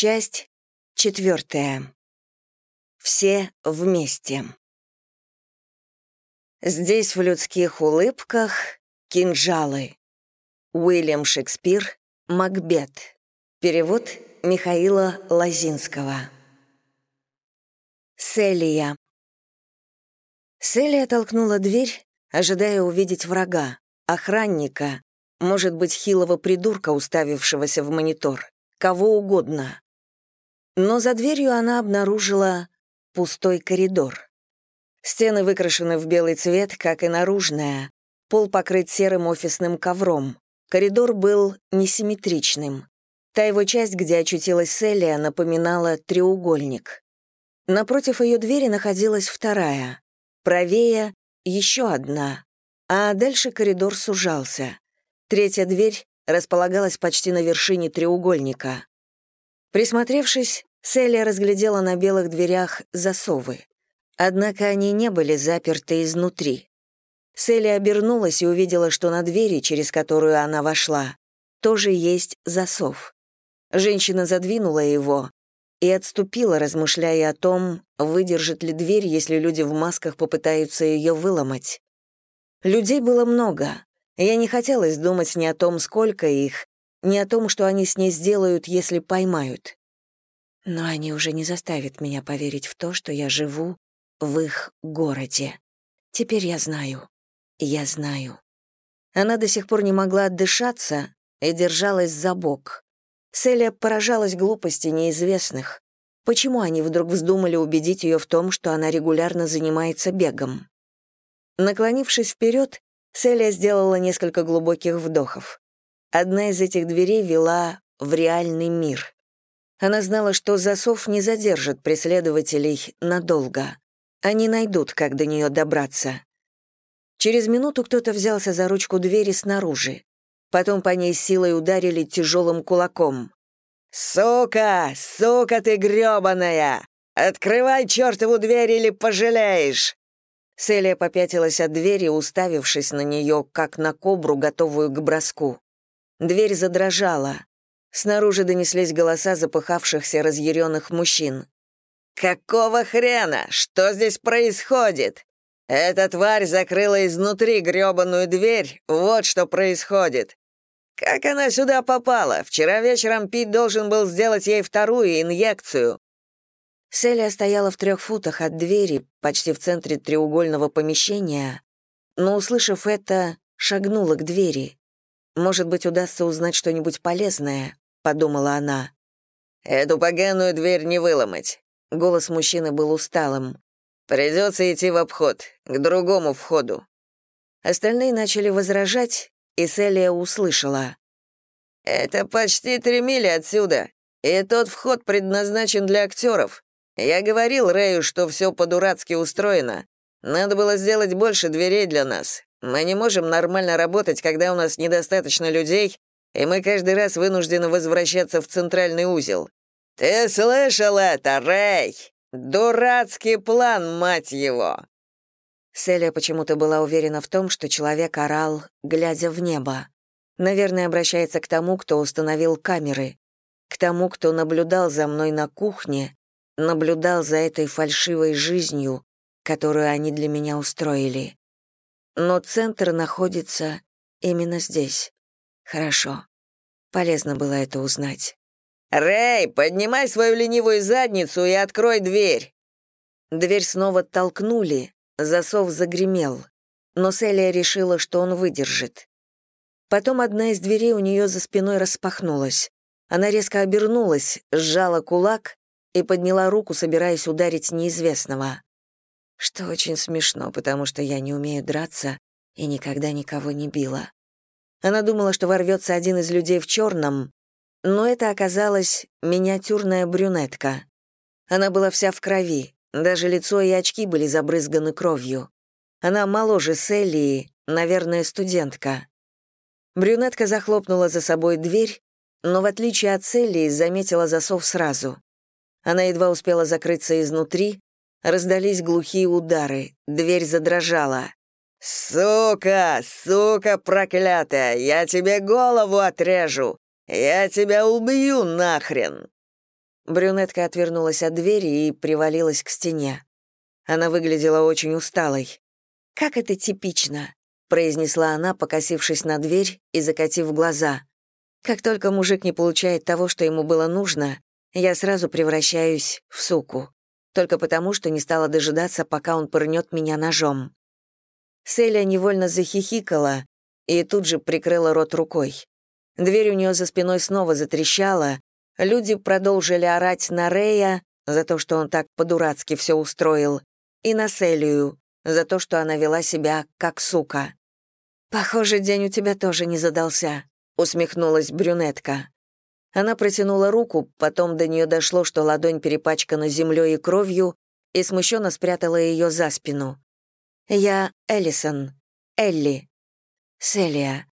Часть четвертая. Все вместе. Здесь в людских улыбках кинжалы. Уильям Шекспир, Макбет. Перевод Михаила Лозинского. Селия. Селия толкнула дверь, ожидая увидеть врага, охранника, может быть, хилого придурка, уставившегося в монитор, кого угодно. Но за дверью она обнаружила пустой коридор. Стены выкрашены в белый цвет, как и наружная. Пол покрыт серым офисным ковром. Коридор был несимметричным. Та его часть, где очутилась Селия, напоминала треугольник. Напротив ее двери находилась вторая. Правее — еще одна. А дальше коридор сужался. Третья дверь располагалась почти на вершине треугольника. Присмотревшись, Селия разглядела на белых дверях засовы. Однако они не были заперты изнутри. Селия обернулась и увидела, что на двери, через которую она вошла, тоже есть засов. Женщина задвинула его и отступила, размышляя о том, выдержит ли дверь, если люди в масках попытаются ее выломать. Людей было много. Я не хотелось думать ни о том, сколько их, ни о том, что они с ней сделают, если поймают. Но они уже не заставят меня поверить в то, что я живу в их городе. Теперь я знаю. Я знаю. Она до сих пор не могла отдышаться и держалась за бок. Селия поражалась глупости неизвестных. Почему они вдруг вздумали убедить ее в том, что она регулярно занимается бегом? Наклонившись вперед, Селия сделала несколько глубоких вдохов. Одна из этих дверей вела в реальный мир. Она знала, что засов не задержит преследователей надолго. Они найдут, как до нее добраться. Через минуту кто-то взялся за ручку двери снаружи. Потом по ней силой ударили тяжелым кулаком. «Сука! Сука ты грёбаная! Открывай чертову дверь или пожалеешь!» Селия попятилась от двери, уставившись на нее, как на кобру, готовую к броску. Дверь задрожала. Снаружи донеслись голоса запыхавшихся разъяренных мужчин. «Какого хрена? Что здесь происходит? Эта тварь закрыла изнутри грёбаную дверь, вот что происходит. Как она сюда попала? Вчера вечером Пит должен был сделать ей вторую инъекцию». Селия стояла в трех футах от двери, почти в центре треугольного помещения, но, услышав это, шагнула к двери. Может быть, удастся узнать что-нибудь полезное, подумала она. Эту поганую дверь не выломать. Голос мужчины был усталым. Придется идти в обход, к другому входу. Остальные начали возражать, и Селия услышала. «Это почти три мили отсюда, и тот вход предназначен для актеров. Я говорил Рэю, что все по-дурацки устроено. Надо было сделать больше дверей для нас. Мы не можем нормально работать, когда у нас недостаточно людей, и мы каждый раз вынуждены возвращаться в центральный узел. Ты слышал это, Рэй? Дурацкий план, мать его!» Селия почему-то была уверена в том, что человек орал, глядя в небо. Наверное, обращается к тому, кто установил камеры, к тому, кто наблюдал за мной на кухне, наблюдал за этой фальшивой жизнью, которую они для меня устроили. Но центр находится именно здесь. Хорошо. Полезно было это узнать. «Рэй, поднимай свою ленивую задницу и открой дверь!» Дверь снова толкнули, засов загремел, но Селия решила, что он выдержит. Потом одна из дверей у нее за спиной распахнулась. Она резко обернулась, сжала кулак и подняла руку, собираясь ударить неизвестного что очень смешно, потому что я не умею драться и никогда никого не била. Она думала, что ворвется один из людей в черном, но это оказалась миниатюрная брюнетка. Она была вся в крови, даже лицо и очки были забрызганы кровью. Она моложе Селлии, наверное, студентка. Брюнетка захлопнула за собой дверь, но в отличие от Селлии заметила засов сразу. Она едва успела закрыться изнутри, Раздались глухие удары, дверь задрожала. «Сука! Сука проклятая! Я тебе голову отрежу! Я тебя убью нахрен!» Брюнетка отвернулась от двери и привалилась к стене. Она выглядела очень усталой. «Как это типично», — произнесла она, покосившись на дверь и закатив глаза. «Как только мужик не получает того, что ему было нужно, я сразу превращаюсь в суку. Только потому, что не стала дожидаться, пока он пырнет меня ножом». Селия невольно захихикала и тут же прикрыла рот рукой. Дверь у нее за спиной снова затрещала, люди продолжили орать на Рея за то, что он так по-дурацки все устроил, и на Селию за то, что она вела себя как сука. «Похоже, день у тебя тоже не задался», — усмехнулась брюнетка. Она протянула руку, потом до нее дошло, что ладонь перепачкана землей и кровью, и смущенно спрятала ее за спину. «Я Эллисон. Элли. Селия.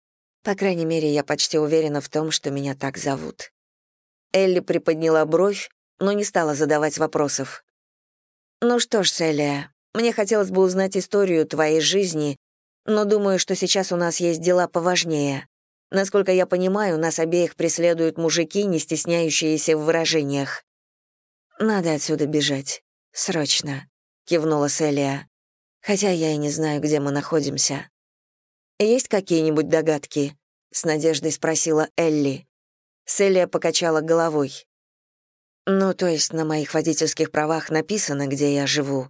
По крайней мере, я почти уверена в том, что меня так зовут». Элли приподняла бровь, но не стала задавать вопросов. «Ну что ж, Селия, мне хотелось бы узнать историю твоей жизни, но думаю, что сейчас у нас есть дела поважнее. Насколько я понимаю, нас обеих преследуют мужики, не стесняющиеся в выражениях. «Надо отсюда бежать. Срочно», — кивнула Селия. «Хотя я и не знаю, где мы находимся». «Есть какие-нибудь догадки?» — с надеждой спросила Элли. Селия покачала головой. «Ну, то есть на моих водительских правах написано, где я живу.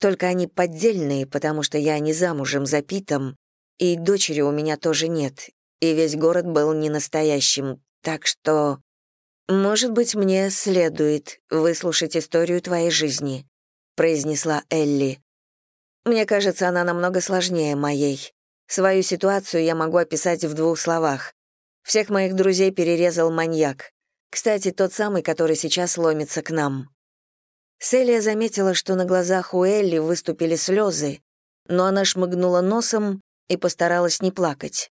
Только они поддельные, потому что я не замужем за Питом, и дочери у меня тоже нет, и весь город был не настоящим, так что... «Может быть, мне следует выслушать историю твоей жизни», — произнесла Элли. «Мне кажется, она намного сложнее моей. Свою ситуацию я могу описать в двух словах. Всех моих друзей перерезал маньяк. Кстати, тот самый, который сейчас ломится к нам». Селия заметила, что на глазах у Элли выступили слезы, но она шмыгнула носом и постаралась не плакать.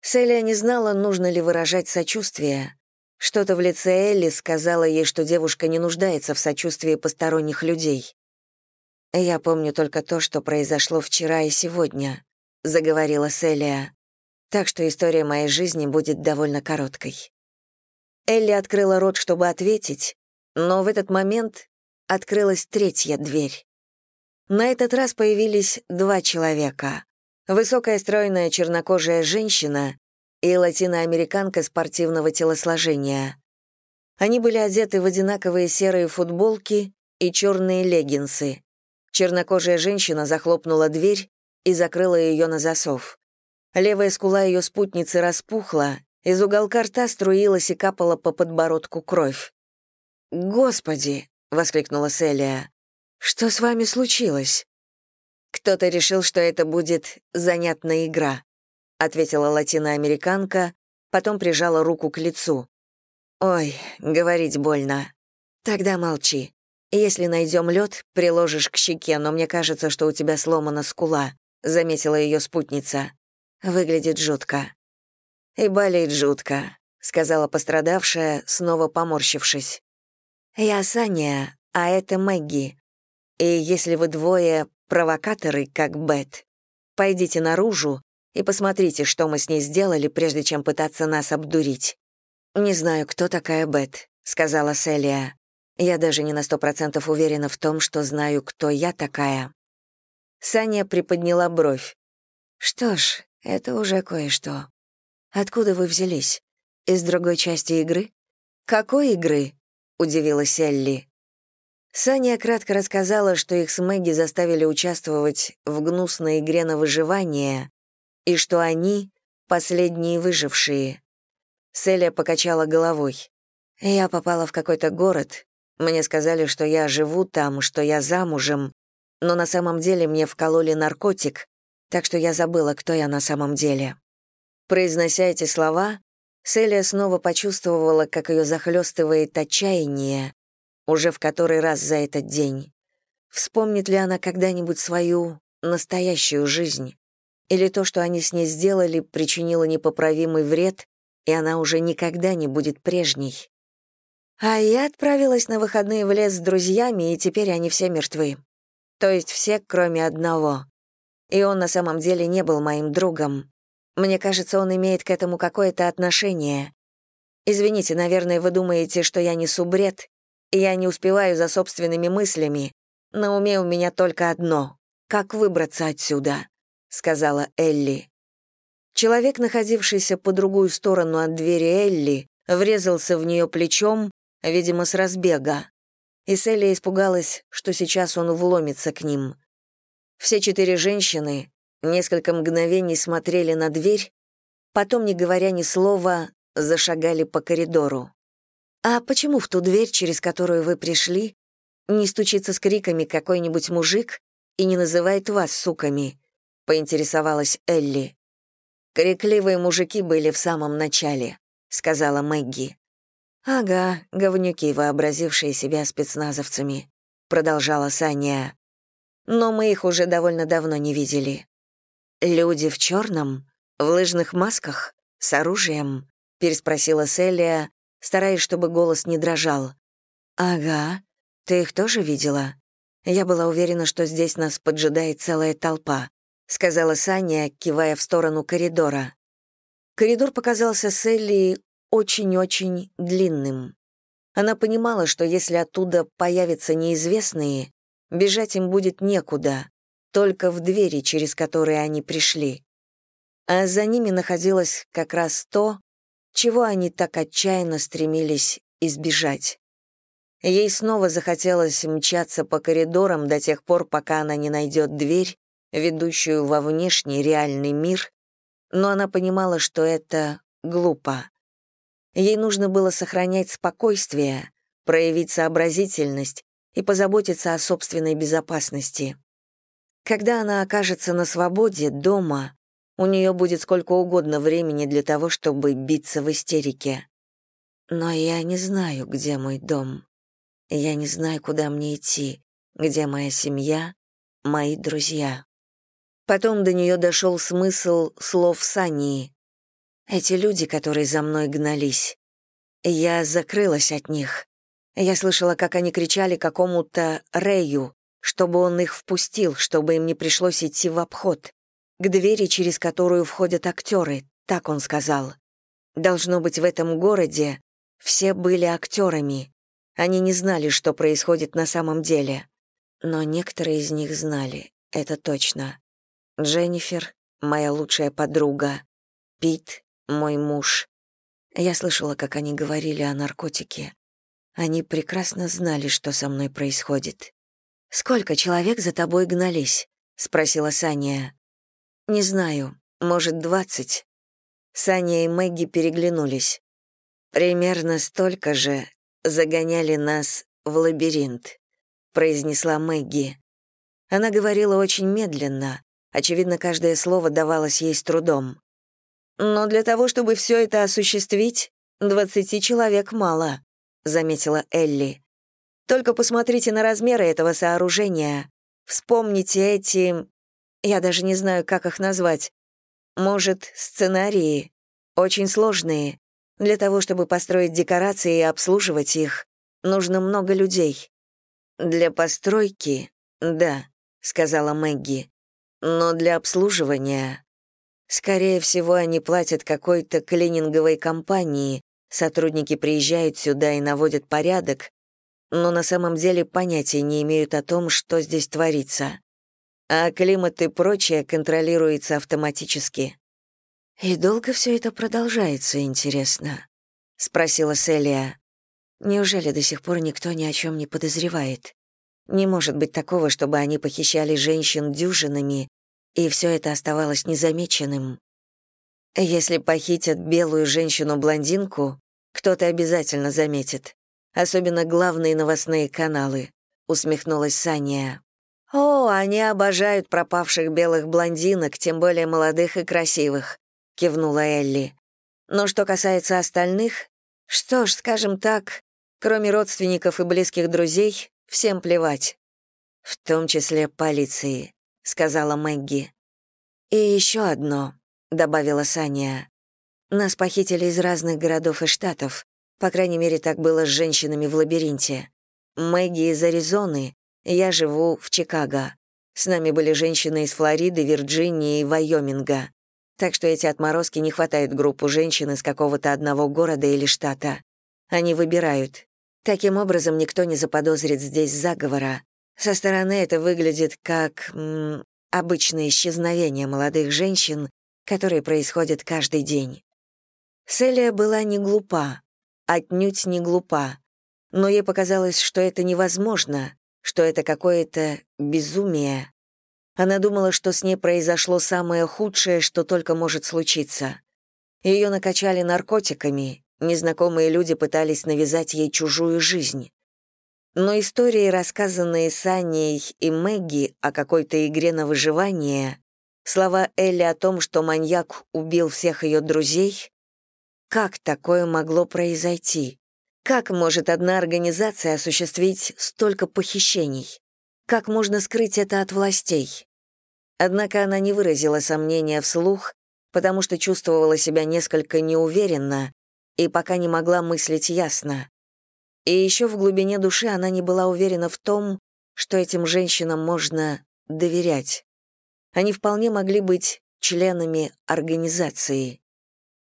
Селия не знала, нужно ли выражать сочувствие. Что-то в лице Элли сказала ей, что девушка не нуждается в сочувствии посторонних людей. «Я помню только то, что произошло вчера и сегодня», — заговорила Селия так что история моей жизни будет довольно короткой. Элли открыла рот, чтобы ответить, но в этот момент открылась третья дверь. На этот раз появились два человека. Высокая стройная чернокожая женщина и латиноамериканка спортивного телосложения. Они были одеты в одинаковые серые футболки и черные леггинсы. Чернокожая женщина захлопнула дверь и закрыла ее на засов. Левая скула ее спутницы распухла, из уголка рта струилась и капала по подбородку кровь. «Господи!» — воскликнула Селия. «Что с вами случилось?» «Кто-то решил, что это будет занятная игра», — ответила латиноамериканка, потом прижала руку к лицу. «Ой, говорить больно. Тогда молчи. Если найдем лед, приложишь к щеке, но мне кажется, что у тебя сломана скула», — заметила ее спутница. Выглядит жутко. И болит жутко, сказала пострадавшая, снова поморщившись. Я Саня, а это Мэгги. И если вы двое провокаторы, как Бет, пойдите наружу и посмотрите, что мы с ней сделали, прежде чем пытаться нас обдурить. Не знаю, кто такая Бет, сказала Селия. Я даже не на сто процентов уверена в том, что знаю, кто я такая. Саня приподняла бровь. Что ж, это уже кое-что. Откуда вы взялись? Из другой части игры? Какой игры? Удивилась Элли. Саня кратко рассказала, что их с Мэгги заставили участвовать в гнусной игре на выживание, и что они — последние выжившие. Селия покачала головой. «Я попала в какой-то город. Мне сказали, что я живу там, что я замужем, но на самом деле мне вкололи наркотик, так что я забыла, кто я на самом деле. Произнося эти слова, Селия снова почувствовала, как ее захлестывает отчаяние, уже в который раз за этот день. Вспомнит ли она когда-нибудь свою настоящую жизнь? Или то, что они с ней сделали, причинило непоправимый вред, и она уже никогда не будет прежней? А я отправилась на выходные в лес с друзьями, и теперь они все мертвы. То есть все, кроме одного. И он на самом деле не был моим другом. Мне кажется, он имеет к этому какое-то отношение. Извините, наверное, вы думаете, что я несу бред, Я не успеваю за собственными мыслями. На уме у меня только одно — как выбраться отсюда», — сказала Элли. Человек, находившийся по другую сторону от двери Элли, врезался в нее плечом, видимо, с разбега. И Селия испугалась, что сейчас он вломится к ним. Все четыре женщины несколько мгновений смотрели на дверь, потом, не говоря ни слова, зашагали по коридору. «А почему в ту дверь, через которую вы пришли, не стучится с криками какой-нибудь мужик и не называет вас суками?» — поинтересовалась Элли. «Крикливые мужики были в самом начале», — сказала Мэгги. «Ага, говнюки, вообразившие себя спецназовцами», — продолжала Саня. «Но мы их уже довольно давно не видели». «Люди в черном, в лыжных масках, с оружием?» — переспросила Селия, стараясь, чтобы голос не дрожал. «Ага. Ты их тоже видела? Я была уверена, что здесь нас поджидает целая толпа», — сказала Саня, кивая в сторону коридора. Коридор показался Селли очень-очень длинным. Она понимала, что если оттуда появятся неизвестные, бежать им будет некуда, только в двери, через которые они пришли. А за ними находилось как раз то, чего они так отчаянно стремились избежать. Ей снова захотелось мчаться по коридорам до тех пор, пока она не найдет дверь, ведущую во внешний реальный мир, но она понимала, что это глупо. Ей нужно было сохранять спокойствие, проявить сообразительность и позаботиться о собственной безопасности. Когда она окажется на свободе, дома, у нее будет сколько угодно времени для того, чтобы биться в истерике. Но я не знаю, где мой дом. Я не знаю, куда мне идти, где моя семья, мои друзья. Потом до нее дошел смысл слов Сании. Эти люди, которые за мной гнались. Я закрылась от них. Я слышала, как они кричали какому-то Рэю, чтобы он их впустил, чтобы им не пришлось идти в обход к двери, через которую входят актеры, так он сказал. Должно быть, в этом городе все были актерами. Они не знали, что происходит на самом деле. Но некоторые из них знали, это точно. Дженнифер — моя лучшая подруга. Пит — мой муж. Я слышала, как они говорили о наркотике. Они прекрасно знали, что со мной происходит. «Сколько человек за тобой гнались?» — спросила Саня. «Не знаю, может, двадцать». Саня и Мэгги переглянулись. «Примерно столько же загоняли нас в лабиринт», — произнесла Мэгги. Она говорила очень медленно, очевидно, каждое слово давалось ей с трудом. «Но для того, чтобы все это осуществить, двадцати человек мало», — заметила Элли. «Только посмотрите на размеры этого сооружения. Вспомните эти я даже не знаю, как их назвать. Может, сценарии. Очень сложные. Для того, чтобы построить декорации и обслуживать их, нужно много людей. Для постройки — да, — сказала Мэгги. Но для обслуживания... Скорее всего, они платят какой-то клининговой компании, сотрудники приезжают сюда и наводят порядок, но на самом деле понятия не имеют о том, что здесь творится а климат и прочее контролируется автоматически. «И долго все это продолжается, интересно?» — спросила Селия. «Неужели до сих пор никто ни о чем не подозревает? Не может быть такого, чтобы они похищали женщин дюжинами, и все это оставалось незамеченным. Если похитят белую женщину-блондинку, кто-то обязательно заметит, особенно главные новостные каналы», — усмехнулась Саня. «О, они обожают пропавших белых блондинок, тем более молодых и красивых», — кивнула Элли. «Но что касается остальных, что ж, скажем так, кроме родственников и близких друзей, всем плевать. В том числе полиции», — сказала Мэгги. «И еще одно», — добавила Саня. «Нас похитили из разных городов и штатов. По крайней мере, так было с женщинами в лабиринте. Мэгги из Аризоны, я живу в Чикаго. С нами были женщины из Флориды, Вирджинии и Вайоминга. Так что эти отморозки не хватают группу женщин из какого-то одного города или штата. Они выбирают. Таким образом, никто не заподозрит здесь заговора. Со стороны это выглядит как м, обычное исчезновение молодых женщин, которые происходят каждый день. Селия была не глупа, отнюдь не глупа, но ей показалось, что это невозможно, что это какое-то безумие. Она думала, что с ней произошло самое худшее, что только может случиться. Ее накачали наркотиками, незнакомые люди пытались навязать ей чужую жизнь. Но истории, рассказанные Саней и Мэгги о какой-то игре на выживание, слова Элли о том, что маньяк убил всех ее друзей, как такое могло произойти? Как может одна организация осуществить столько похищений? Как можно скрыть это от властей? Однако она не выразила сомнения вслух, потому что чувствовала себя несколько неуверенно и пока не могла мыслить ясно. И еще в глубине души она не была уверена в том, что этим женщинам можно доверять. Они вполне могли быть членами организации.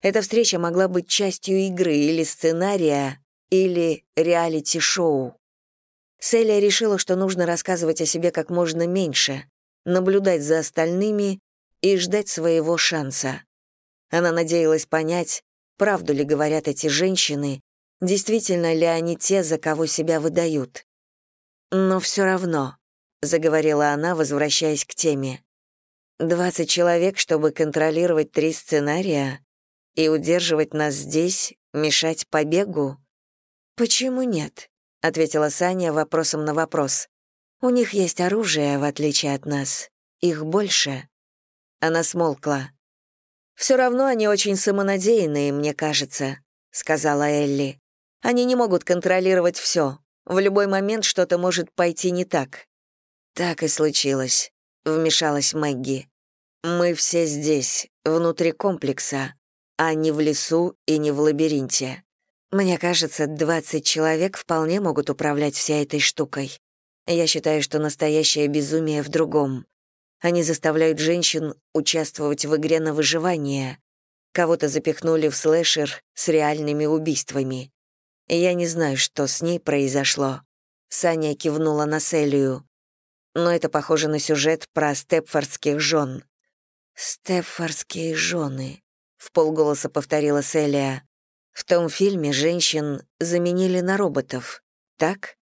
Эта встреча могла быть частью игры или сценария, или реалити-шоу. Селия решила, что нужно рассказывать о себе как можно меньше, наблюдать за остальными и ждать своего шанса. Она надеялась понять, правду ли говорят эти женщины, действительно ли они те, за кого себя выдают. «Но все равно», — заговорила она, возвращаясь к теме, «двадцать человек, чтобы контролировать три сценария и удерживать нас здесь, мешать побегу?» «Почему нет?» — ответила Саня вопросом на вопрос. «У них есть оружие, в отличие от нас. Их больше». Она смолкла. «Все равно они очень самонадеянные, мне кажется», — сказала Элли. «Они не могут контролировать все. В любой момент что-то может пойти не так». «Так и случилось», — вмешалась Мэгги. «Мы все здесь, внутри комплекса, а не в лесу и не в лабиринте. Мне кажется, 20 человек вполне могут управлять всей этой штукой. Я считаю, что настоящее безумие в другом. Они заставляют женщин участвовать в игре на выживание. Кого-то запихнули в слэшер с реальными убийствами. Я не знаю, что с ней произошло. Саня кивнула на Селию. Но это похоже на сюжет про степфордских жен. «Степфордские жены», — полголоса повторила Селия. В том фильме женщин заменили на роботов, так?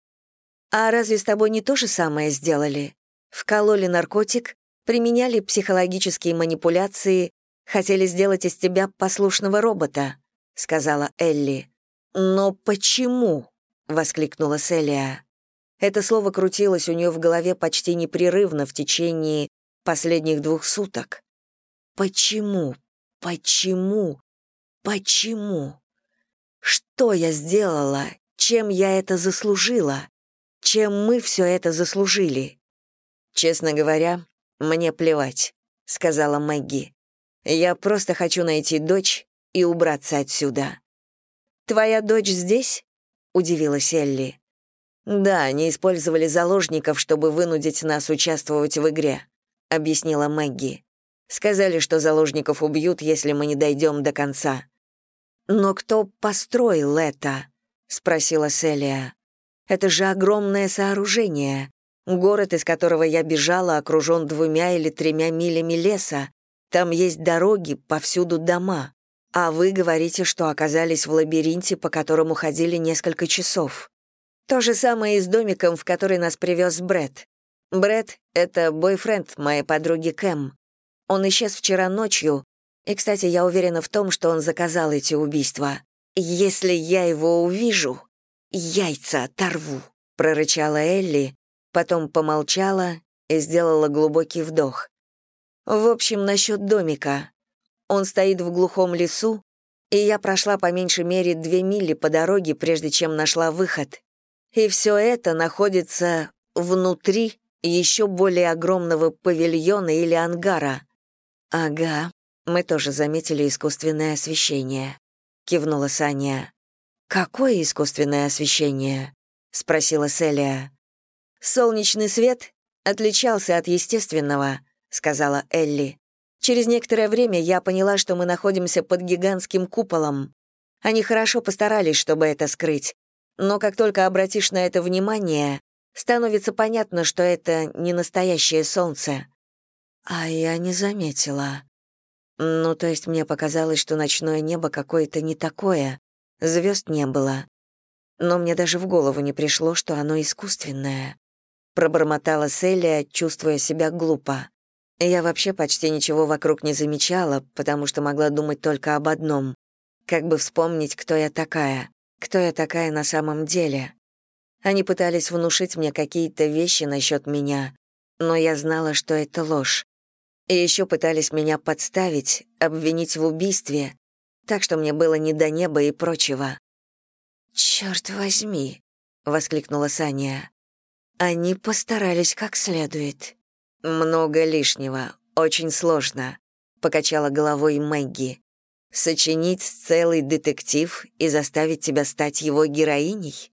А разве с тобой не то же самое сделали? Вкололи наркотик, применяли психологические манипуляции, хотели сделать из тебя послушного робота, сказала Элли. Но почему? воскликнула Селия. Это слово крутилось у нее в голове почти непрерывно в течение последних двух суток. Почему? Почему? Почему? Что я сделала? Чем я это заслужила? Чем мы все это заслужили? Честно говоря, мне плевать, сказала Мэгги. Я просто хочу найти дочь и убраться отсюда. Твоя дочь здесь? удивилась Элли. Да, они использовали заложников, чтобы вынудить нас участвовать в игре, объяснила Мэгги. Сказали, что заложников убьют, если мы не дойдем до конца. «Но кто построил это?» — спросила Селия. «Это же огромное сооружение. Город, из которого я бежала, окружен двумя или тремя милями леса. Там есть дороги, повсюду дома. А вы говорите, что оказались в лабиринте, по которому ходили несколько часов. То же самое и с домиком, в который нас привез Бред. Бред — это бойфренд моей подруги Кэм. Он исчез вчера ночью, и, кстати, я уверена в том, что он заказал эти убийства. Если я его увижу, яйца оторву», — прорычала Элли, потом помолчала и сделала глубокий вдох. «В общем, насчет домика. Он стоит в глухом лесу, и я прошла по меньшей мере две мили по дороге, прежде чем нашла выход. И все это находится внутри еще более огромного павильона или ангара. Ага, мы тоже заметили искусственное освещение», — кивнула Саня. «Какое искусственное освещение?» — спросила Селия. «Солнечный свет отличался от естественного», — сказала Элли. «Через некоторое время я поняла, что мы находимся под гигантским куполом. Они хорошо постарались, чтобы это скрыть. Но как только обратишь на это внимание, становится понятно, что это не настоящее солнце. А я не заметила. Ну, то есть мне показалось, что ночное небо какое-то не такое, звезд не было. Но мне даже в голову не пришло, что оно искусственное. Пробормотала Селия, чувствуя себя глупо. Я вообще почти ничего вокруг не замечала, потому что могла думать только об одном. Как бы вспомнить, кто я такая, кто я такая на самом деле. Они пытались внушить мне какие-то вещи насчет меня, но я знала, что это ложь. И еще пытались меня подставить, обвинить в убийстве, так что мне было не до неба и прочего. «Черт возьми!» — воскликнула Саня. «Они постарались как следует». «Много лишнего, очень сложно», — покачала головой Мэгги. «Сочинить целый детектив и заставить тебя стать его героиней?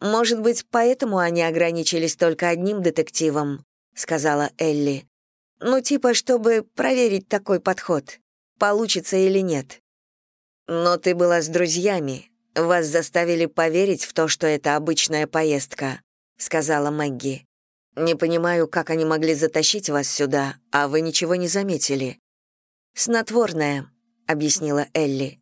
Может быть, поэтому они ограничились только одним детективом», — сказала Элли. Ну, типа, чтобы проверить такой подход, получится или нет. Но ты была с друзьями. Вас заставили поверить в то, что это обычная поездка, сказала Мэгги. Не понимаю, как они могли затащить вас сюда, а вы ничего не заметили. Снотворное, объяснила Элли.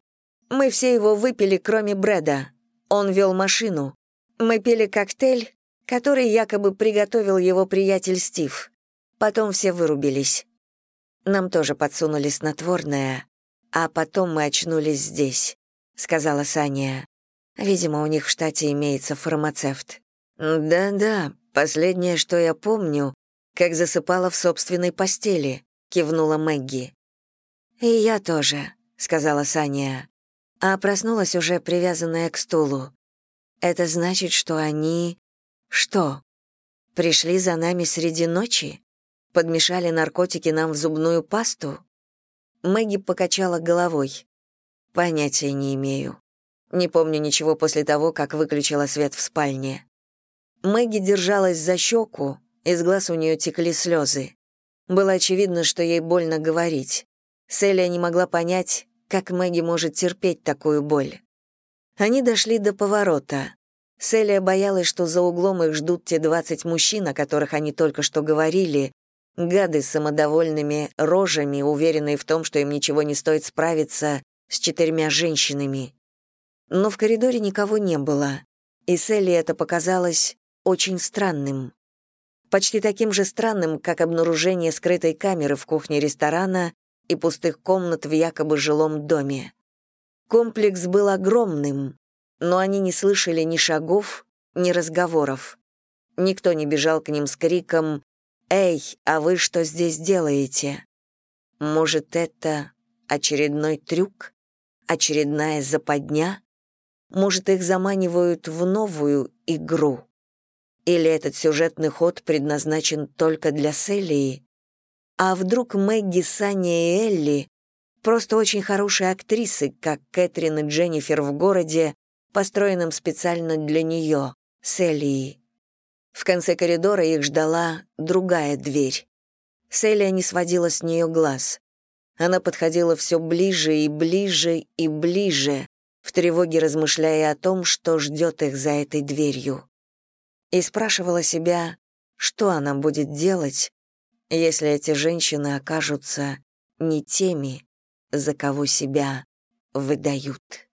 Мы все его выпили, кроме Брэда. Он вел машину. Мы пили коктейль, который якобы приготовил его приятель Стив. Потом все вырубились. Нам тоже подсунули снотворное, а потом мы очнулись здесь», — сказала Саня. «Видимо, у них в штате имеется фармацевт». «Да-да, последнее, что я помню, как засыпала в собственной постели», — кивнула Мэгги. «И я тоже», — сказала Саня. А проснулась уже привязанная к стулу. «Это значит, что они...» «Что? Пришли за нами среди ночи?» Подмешали наркотики нам в зубную пасту? Мэгги покачала головой. Понятия не имею. Не помню ничего после того, как выключила свет в спальне. Мэгги держалась за щеку, из глаз у нее текли слезы. Было очевидно, что ей больно говорить. Селия не могла понять, как Мэгги может терпеть такую боль. Они дошли до поворота. Селия боялась, что за углом их ждут те двадцать мужчин, о которых они только что говорили, Гады с самодовольными рожами, уверенные в том, что им ничего не стоит справиться с четырьмя женщинами. Но в коридоре никого не было, и Селли это показалось очень странным. Почти таким же странным, как обнаружение скрытой камеры в кухне ресторана и пустых комнат в якобы жилом доме. Комплекс был огромным, но они не слышали ни шагов, ни разговоров. Никто не бежал к ним с криком «Эй, а вы что здесь делаете?» Может, это очередной трюк? Очередная западня? Может, их заманивают в новую игру? Или этот сюжетный ход предназначен только для Селии? А вдруг Мэгги, Саня и Элли просто очень хорошие актрисы, как Кэтрин и Дженнифер в городе, построенном специально для нее, Селии? В конце коридора их ждала другая дверь. Селия не сводила с нее глаз. Она подходила все ближе и ближе и ближе, в тревоге размышляя о том, что ждет их за этой дверью. И спрашивала себя, что она будет делать, если эти женщины окажутся не теми, за кого себя выдают.